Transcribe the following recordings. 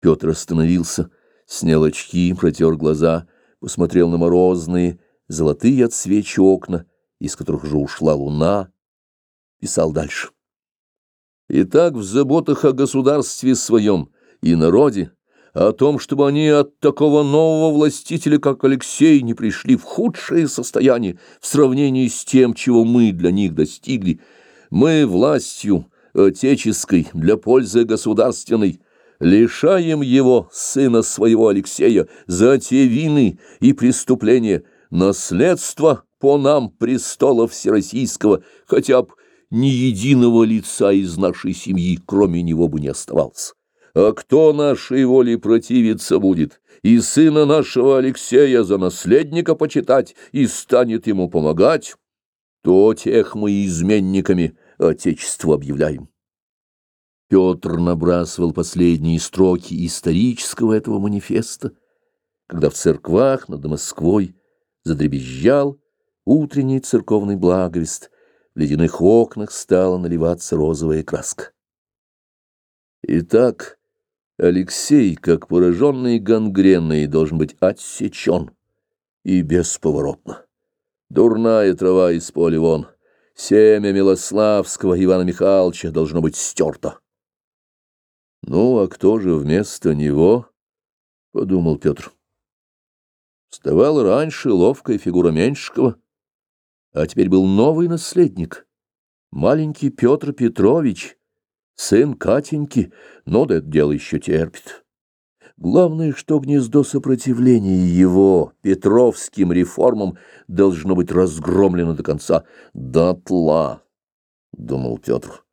Петр остановился, снял очки, протер глаза, посмотрел на морозные, золотые от свечи окна, из которых уже ушла луна, писал дальше. Итак, в заботах о государстве своем и народе, о том, чтобы они от такого нового властителя, как Алексей, не пришли в худшее состояние в сравнении с тем, чего мы для них достигли, мы властью отеческой для пользы государственной лишаем его, сына своего Алексея, за те вины и преступления, наследства по нам престола всероссийского, хотя б ни единого лица из нашей семьи, кроме него бы не оставалось. А кто нашей воле противиться будет, и сына нашего Алексея за наследника почитать и станет ему помогать, то тех мы изменниками Отечеству объявляем. Петр набрасывал последние строки исторического этого манифеста, когда в церквах над Москвой задребезжал утренний церковный благовест, в ледяных окнах стала наливаться розовая краска. Итак, Алексей, как пораженный гангреной, должен быть отсечен и бесповоротно. Дурная трава из поля вон, семя Милославского Ивана Михайловича должно быть стерто. Ну, а кто же вместо него? — подумал Петр. Вставала раньше ловкая фигура Меньшикова, а теперь был новый наследник, маленький Петр Петрович, сын Катеньки, но да это дело еще терпит. Главное, что гнездо сопротивления его петровским реформам должно быть разгромлено до конца. Дотла, — думал Петр.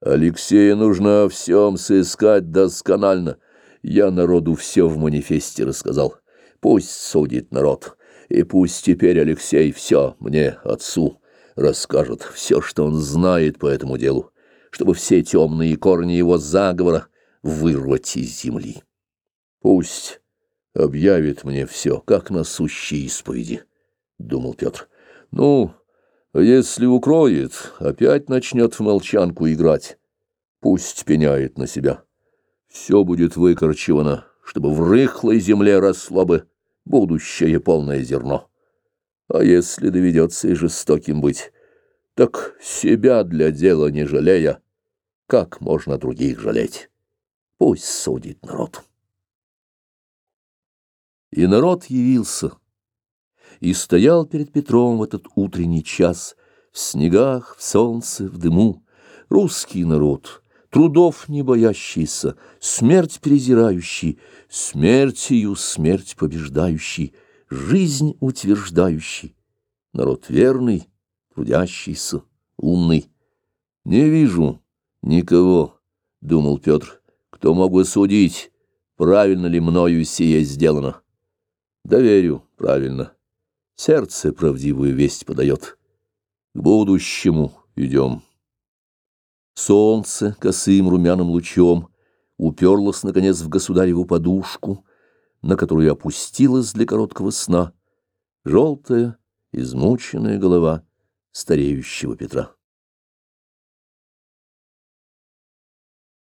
Алексея нужно всем сыскать досконально. Я народу все в манифесте рассказал. Пусть судит народ, и пусть теперь Алексей все мне, отцу, расскажет все, что он знает по этому делу, чтобы все темные корни его заговора вырвать из земли. Пусть объявит мне все, как на сущей исповеди, — думал Петр. Ну, а если укроет, опять начнет в молчанку играть. Пусть пеняет на себя. Все будет выкорчевано, чтобы в рыхлой земле росло бы будущее полное зерно. А если доведется и жестоким быть, так себя для дела не жалея, как можно других жалеть? Пусть судит народ. И народ явился и стоял перед Петром в этот утренний час, в снегах, в солнце, в дыму. Русский народ, трудов не боящийся, смерть презирающий, смертью смерть побеждающий, жизнь утверждающий, народ верный, трудящийся, умный. «Не вижу никого», — думал Петр, — «кто мог бы судить, правильно ли мною сие сделано». «Доверю, правильно». Сердце правдивую весть подает. К будущему идем. Солнце косым румяным лучом уперлось, наконец, в государеву подушку, на которую опустилась для короткого сна желтая, измученная голова стареющего Петра.